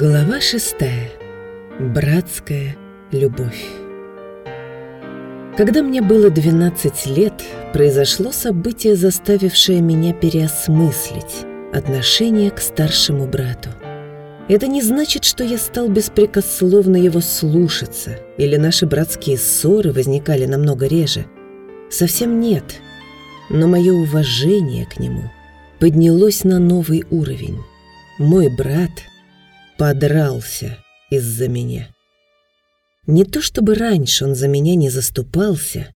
Глава шестая. Братская любовь. Когда мне было 12 лет, произошло событие, заставившее меня переосмыслить отношение к старшему брату. Это не значит, что я стал беспрекословно его слушаться, или наши братские ссоры возникали намного реже. Совсем нет. Но мое уважение к нему поднялось на новый уровень. Мой брат — подрался из-за меня. Не то чтобы раньше он за меня не заступался,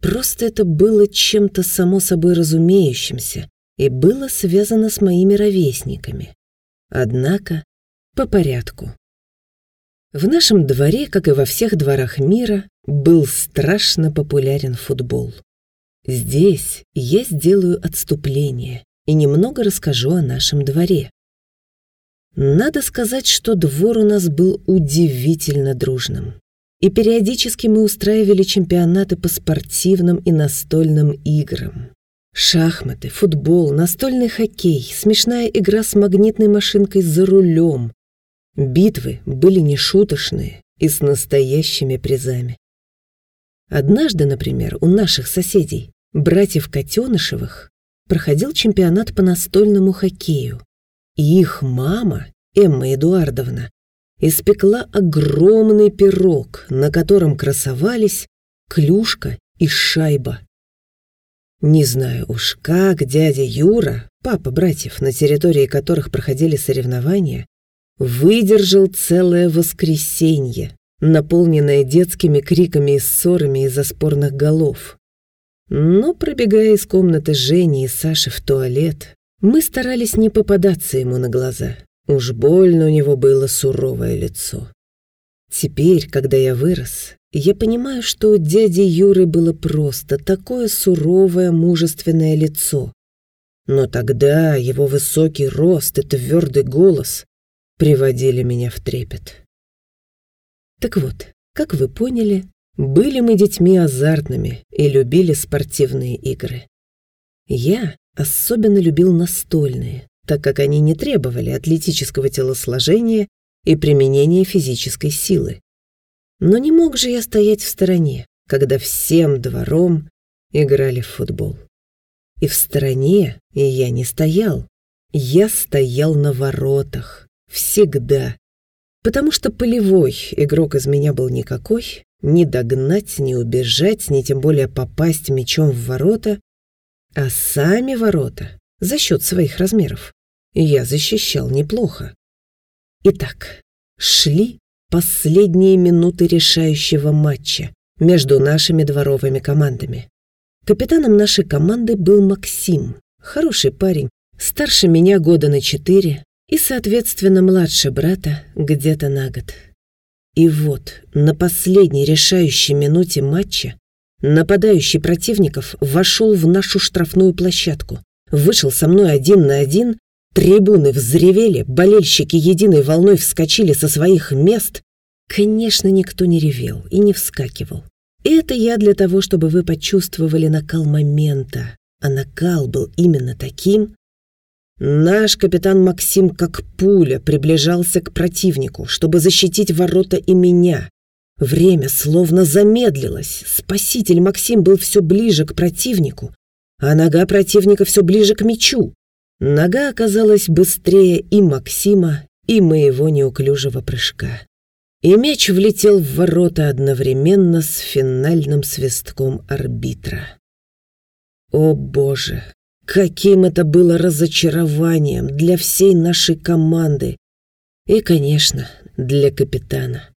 просто это было чем-то само собой разумеющимся и было связано с моими ровесниками. Однако по порядку. В нашем дворе, как и во всех дворах мира, был страшно популярен футбол. Здесь я сделаю отступление и немного расскажу о нашем дворе. Надо сказать, что двор у нас был удивительно дружным. И периодически мы устраивали чемпионаты по спортивным и настольным играм. Шахматы, футбол, настольный хоккей, смешная игра с магнитной машинкой за рулем. Битвы были нешуточные и с настоящими призами. Однажды, например, у наших соседей, братьев Котенышевых, проходил чемпионат по настольному хоккею. И их мама, Эмма Эдуардовна, испекла огромный пирог, на котором красовались клюшка и шайба. Не знаю уж, как дядя Юра, папа братьев, на территории которых проходили соревнования, выдержал целое воскресенье, наполненное детскими криками и ссорами из-за спорных голов. Но, пробегая из комнаты Жени и Саши в туалет, мы старались не попадаться ему на глаза. Уж больно у него было суровое лицо. Теперь, когда я вырос, я понимаю, что у дяди Юры было просто такое суровое мужественное лицо. Но тогда его высокий рост и твердый голос приводили меня в трепет. Так вот, как вы поняли, были мы детьми азартными и любили спортивные игры. Я особенно любил настольные, так как они не требовали атлетического телосложения и применения физической силы. Но не мог же я стоять в стороне, когда всем двором играли в футбол. И в стороне я не стоял. Я стоял на воротах. Всегда. Потому что полевой игрок из меня был никакой. Ни догнать, ни убежать, ни тем более попасть мячом в ворота а сами ворота, за счет своих размеров, я защищал неплохо. Итак, шли последние минуты решающего матча между нашими дворовыми командами. Капитаном нашей команды был Максим, хороший парень, старше меня года на четыре и, соответственно, младше брата где-то на год. И вот на последней решающей минуте матча Нападающий противников вошел в нашу штрафную площадку. Вышел со мной один на один, трибуны взревели, болельщики единой волной вскочили со своих мест. Конечно, никто не ревел и не вскакивал. Это я для того, чтобы вы почувствовали накал момента. А накал был именно таким. Наш капитан Максим как пуля приближался к противнику, чтобы защитить ворота и меня. Время словно замедлилось. Спаситель Максим был все ближе к противнику, а нога противника все ближе к мячу. Нога оказалась быстрее и Максима, и моего неуклюжего прыжка. И мяч влетел в ворота одновременно с финальным свистком арбитра. О боже, каким это было разочарованием для всей нашей команды и, конечно, для капитана.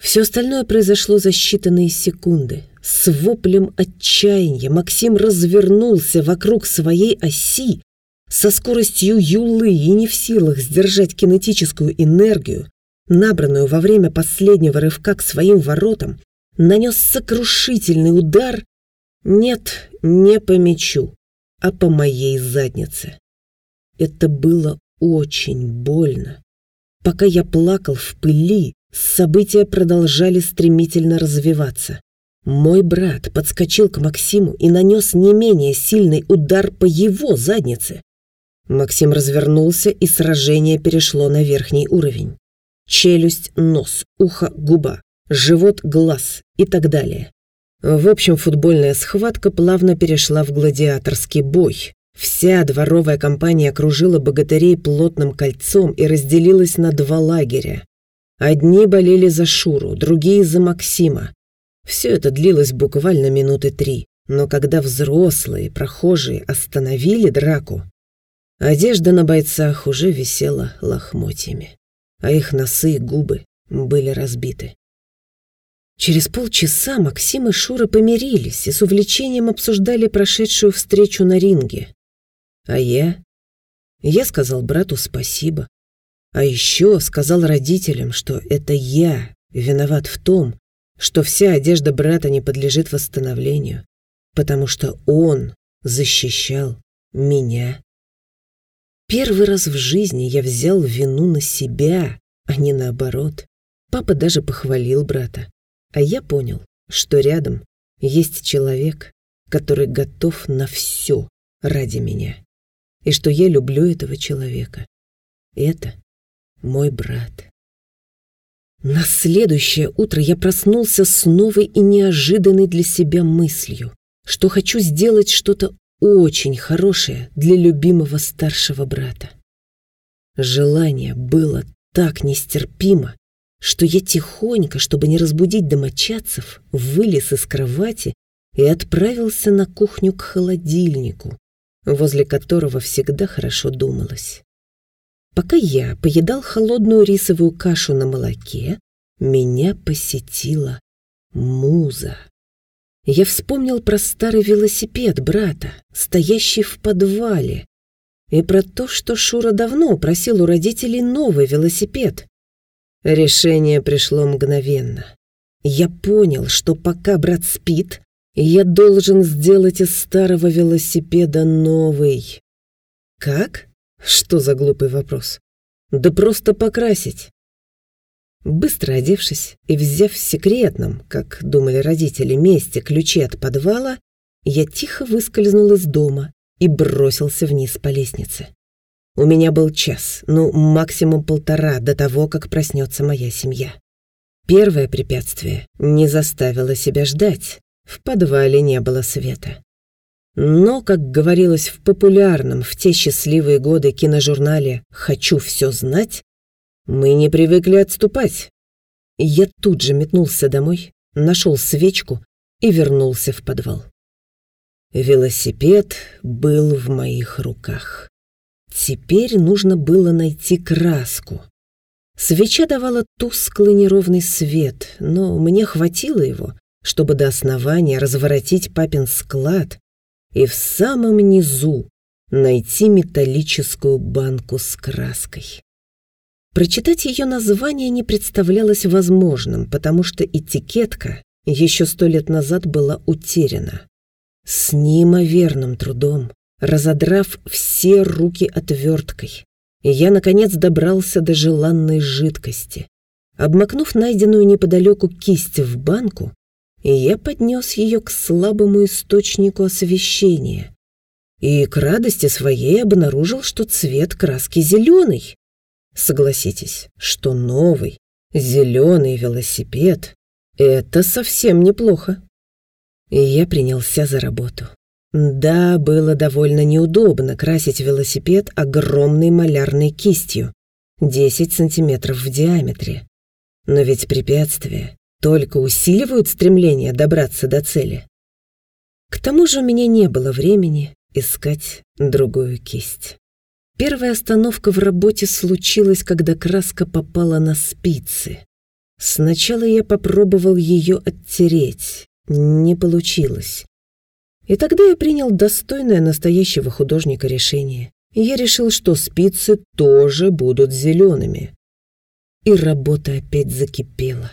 Все остальное произошло за считанные секунды. С воплем отчаяния Максим развернулся вокруг своей оси со скоростью юлы и не в силах сдержать кинетическую энергию, набранную во время последнего рывка к своим воротам, нанес сокрушительный удар, нет, не по мячу, а по моей заднице. Это было очень больно. Пока я плакал в пыли, События продолжали стремительно развиваться. Мой брат подскочил к Максиму и нанес не менее сильный удар по его заднице. Максим развернулся, и сражение перешло на верхний уровень. Челюсть, нос, ухо, губа, живот, глаз и так далее. В общем, футбольная схватка плавно перешла в гладиаторский бой. Вся дворовая компания окружила богатырей плотным кольцом и разделилась на два лагеря. Одни болели за Шуру, другие за Максима. Все это длилось буквально минуты три, но когда взрослые прохожие остановили драку, одежда на бойцах уже висела лохмотьями, а их носы и губы были разбиты. Через полчаса Максим и Шура помирились и с увлечением обсуждали прошедшую встречу на ринге. А я? Я сказал брату спасибо. А еще сказал родителям, что это я виноват в том, что вся одежда брата не подлежит восстановлению, потому что он защищал меня. Первый раз в жизни я взял вину на себя, а не наоборот. Папа даже похвалил брата. А я понял, что рядом есть человек, который готов на все ради меня. И что я люблю этого человека. Это мой брат. На следующее утро я проснулся с новой и неожиданной для себя мыслью, что хочу сделать что-то очень хорошее для любимого старшего брата. Желание было так нестерпимо, что я тихонько, чтобы не разбудить домочадцев, вылез из кровати и отправился на кухню к холодильнику, возле которого всегда хорошо думалось. Пока я поедал холодную рисовую кашу на молоке, меня посетила муза. Я вспомнил про старый велосипед брата, стоящий в подвале, и про то, что Шура давно просил у родителей новый велосипед. Решение пришло мгновенно. Я понял, что пока брат спит, я должен сделать из старого велосипеда новый. Как? Что за глупый вопрос? Да просто покрасить. Быстро одевшись и взяв в секретном, как думали родители, месте ключи от подвала, я тихо выскользнул из дома и бросился вниз по лестнице. У меня был час, ну, максимум полтора до того, как проснется моя семья. Первое препятствие не заставило себя ждать. В подвале не было света. Но, как говорилось в популярном в те счастливые годы киножурнале «Хочу все знать», мы не привыкли отступать. Я тут же метнулся домой, нашел свечку и вернулся в подвал. Велосипед был в моих руках. Теперь нужно было найти краску. Свеча давала тусклый неровный свет, но мне хватило его, чтобы до основания разворотить папин склад и в самом низу найти металлическую банку с краской. Прочитать ее название не представлялось возможным, потому что этикетка еще сто лет назад была утеряна. С неимоверным трудом разодрав все руки отверткой. Я, наконец, добрался до желанной жидкости. Обмакнув найденную неподалеку кисть в банку, я поднес ее к слабому источнику освещения. И к радости своей обнаружил, что цвет краски зеленый. Согласитесь, что новый зеленый велосипед — это совсем неплохо. И я принялся за работу. Да, было довольно неудобно красить велосипед огромной малярной кистью, 10 сантиметров в диаметре. Но ведь препятствия только усиливают стремление добраться до цели. К тому же у меня не было времени искать другую кисть. Первая остановка в работе случилась, когда краска попала на спицы. Сначала я попробовал ее оттереть. Не получилось. И тогда я принял достойное настоящего художника решение. я решил, что спицы тоже будут зелеными. И работа опять закипела.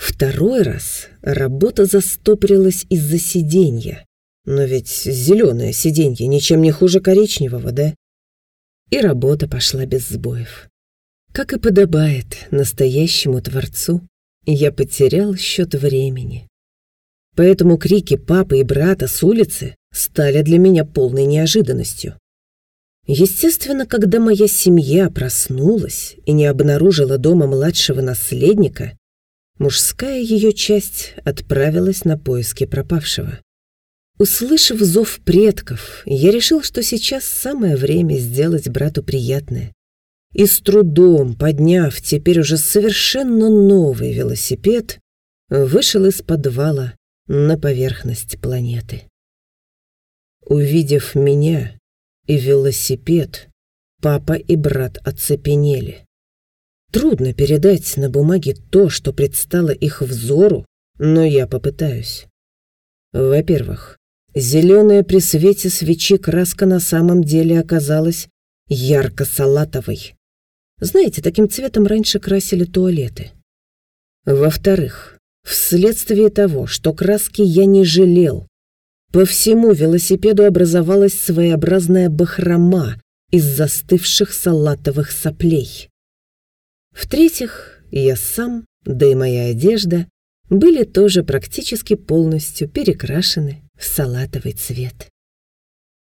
Второй раз работа застопорилась из-за сиденья. Но ведь зеленое сиденье ничем не хуже коричневого, да? И работа пошла без сбоев. Как и подобает настоящему творцу, я потерял счет времени. Поэтому крики папы и брата с улицы стали для меня полной неожиданностью. Естественно, когда моя семья проснулась и не обнаружила дома младшего наследника, мужская ее часть отправилась на поиски пропавшего. Услышав зов предков, я решил, что сейчас самое время сделать брату приятное. И с трудом, подняв теперь уже совершенно новый велосипед, вышел из подвала на поверхность планеты. Увидев меня, и велосипед, папа и брат оцепенели. Трудно передать на бумаге то, что предстало их взору, но я попытаюсь. Во-первых, зеленая при свете свечи краска на самом деле оказалась ярко-салатовой. Знаете, таким цветом раньше красили туалеты. Во-вторых, вследствие того, что краски я не жалел, по всему велосипеду образовалась своеобразная бахрома из застывших салатовых соплей. В-третьих, я сам, да и моя одежда, были тоже практически полностью перекрашены в салатовый цвет.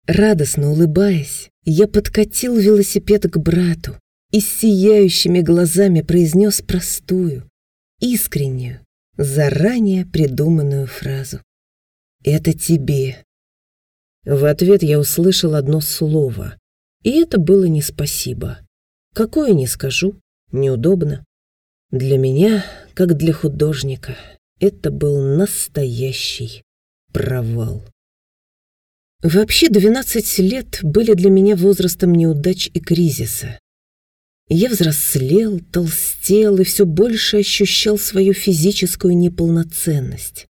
Радостно улыбаясь, я подкатил велосипед к брату и с сияющими глазами произнес простую, искреннюю, заранее придуманную фразу. «Это тебе». В ответ я услышал одно слово, и это было не спасибо. Какое не скажу, неудобно. Для меня, как для художника, это был настоящий провал. Вообще 12 лет были для меня возрастом неудач и кризиса. Я взрослел, толстел и все больше ощущал свою физическую неполноценность.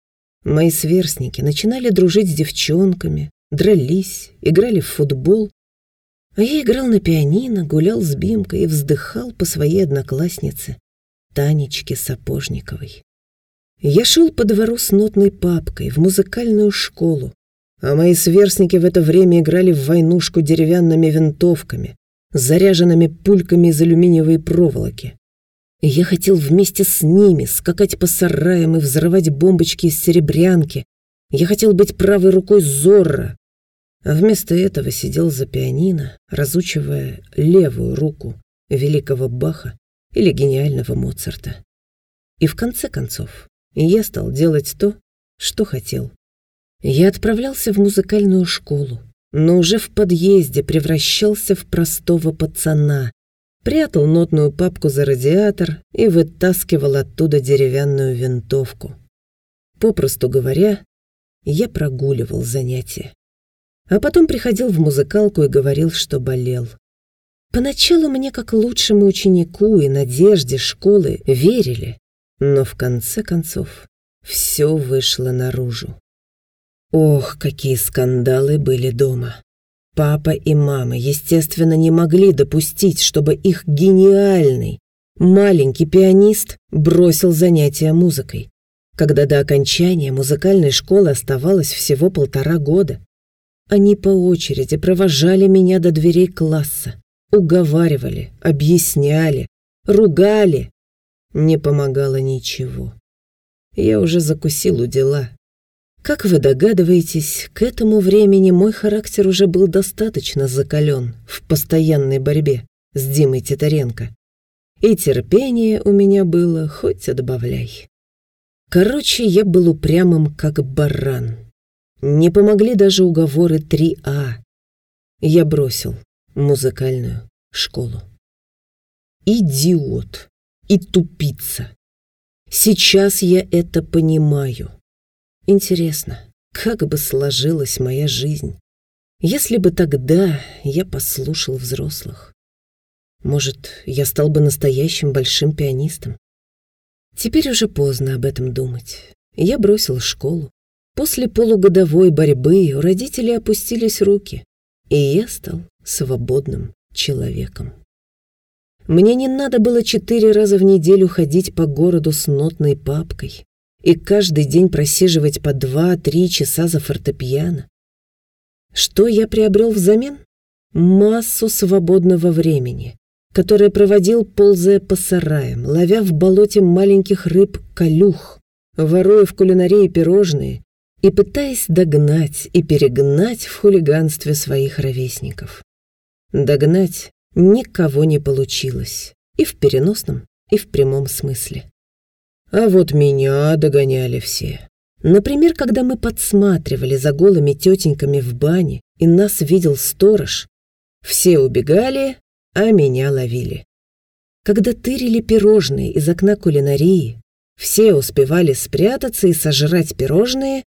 Мои сверстники начинали дружить с девчонками, дрались, играли в футбол. А я играл на пианино, гулял с Бимкой и вздыхал по своей однокласснице, Танечке Сапожниковой. Я шел по двору с нотной папкой в музыкальную школу, а мои сверстники в это время играли в войнушку деревянными винтовками, заряженными пульками из алюминиевой проволоки. И я хотел вместе с ними скакать по сараям и взрывать бомбочки из серебрянки. Я хотел быть правой рукой Зорро. Вместо этого сидел за пианино, разучивая левую руку великого Баха или гениального Моцарта. И в конце концов я стал делать то, что хотел. Я отправлялся в музыкальную школу, но уже в подъезде превращался в простого пацана, прятал нотную папку за радиатор и вытаскивал оттуда деревянную винтовку. Попросту говоря, я прогуливал занятия. А потом приходил в музыкалку и говорил, что болел. Поначалу мне, как лучшему ученику и надежде школы, верили, но в конце концов все вышло наружу. Ох, какие скандалы были дома. Папа и мама, естественно, не могли допустить, чтобы их гениальный, маленький пианист бросил занятия музыкой, когда до окончания музыкальной школы оставалось всего полтора года. Они по очереди провожали меня до дверей класса, уговаривали, объясняли, ругали. Не помогало ничего. Я уже закусил у дела, как вы догадываетесь, к этому времени мой характер уже был достаточно закален в постоянной борьбе с Димой Титаренко. И терпение у меня было хоть отбавляй. Короче, я был упрямым, как баран. Не помогли даже уговоры 3А. Я бросил музыкальную школу. Идиот и тупица. Сейчас я это понимаю. Интересно, как бы сложилась моя жизнь, если бы тогда я послушал взрослых? Может, я стал бы настоящим большим пианистом? Теперь уже поздно об этом думать. Я бросил школу. После полугодовой борьбы у родителей опустились руки, и я стал свободным человеком. Мне не надо было четыре раза в неделю ходить по городу с нотной папкой, и каждый день просиживать по два-три часа за фортепиано. Что я приобрел взамен? Массу свободного времени, которое проводил, ползая по сараям, ловя в болоте маленьких рыб колюх, воруя в кулинарии пирожные и пытаясь догнать и перегнать в хулиганстве своих ровесников. Догнать никого не получилось. И в переносном, и в прямом смысле. А вот меня догоняли все. Например, когда мы подсматривали за голыми тетеньками в бане, и нас видел сторож, все убегали, а меня ловили. Когда тырили пирожные из окна кулинарии, все успевали спрятаться и сожрать пирожные,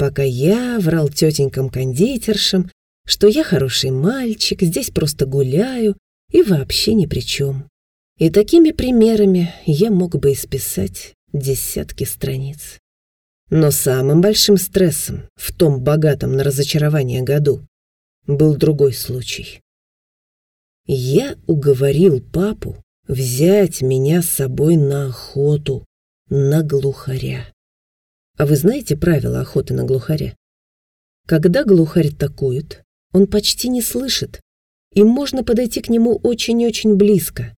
пока я врал тетенькам-кондитершам, что я хороший мальчик, здесь просто гуляю и вообще ни при чем. И такими примерами я мог бы исписать десятки страниц. Но самым большим стрессом в том богатом на разочарование году был другой случай. Я уговорил папу взять меня с собой на охоту, на глухаря. А вы знаете правила охоты на глухаря? Когда глухарь такует, он почти не слышит, и можно подойти к нему очень-очень близко.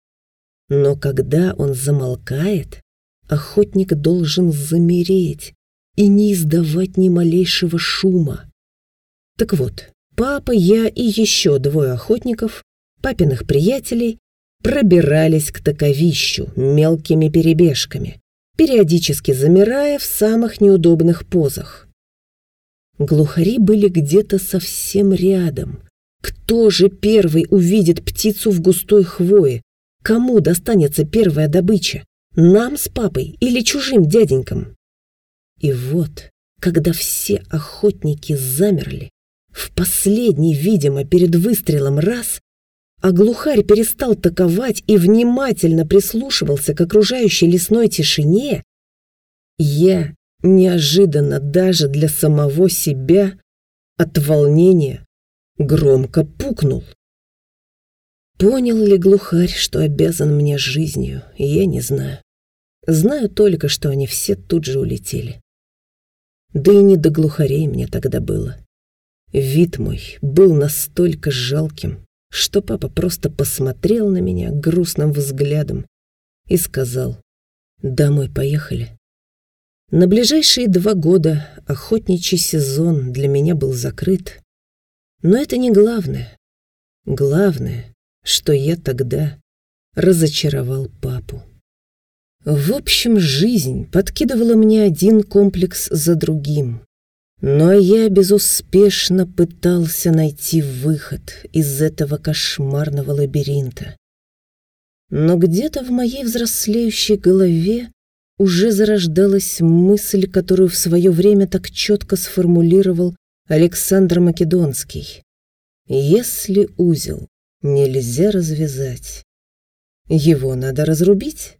Но когда он замолкает, охотник должен замереть и не издавать ни малейшего шума. Так вот, папа, я и еще двое охотников, папиных приятелей, пробирались к таковищу мелкими перебежками, периодически замирая в самых неудобных позах. Глухари были где-то совсем рядом. Кто же первый увидит птицу в густой хвое? Кому достанется первая добыча? Нам с папой или чужим дяденькам? И вот, когда все охотники замерли, в последний, видимо, перед выстрелом раз, а глухарь перестал таковать и внимательно прислушивался к окружающей лесной тишине, я неожиданно даже для самого себя от волнения громко пукнул. Понял ли глухарь, что обязан мне жизнью, я не знаю. Знаю только, что они все тут же улетели. Да и не до глухарей мне тогда было. Вид мой был настолько жалким, что папа просто посмотрел на меня грустным взглядом и сказал «Домой поехали». На ближайшие два года охотничий сезон для меня был закрыт. Но это не главное. Главное, что я тогда разочаровал папу. В общем, жизнь подкидывала мне один комплекс за другим. Но я безуспешно пытался найти выход из этого кошмарного лабиринта. Но где-то в моей взрослеющей голове уже зарождалась мысль, которую в свое время так четко сформулировал Александр Македонский. Если узел нельзя развязать, его надо разрубить.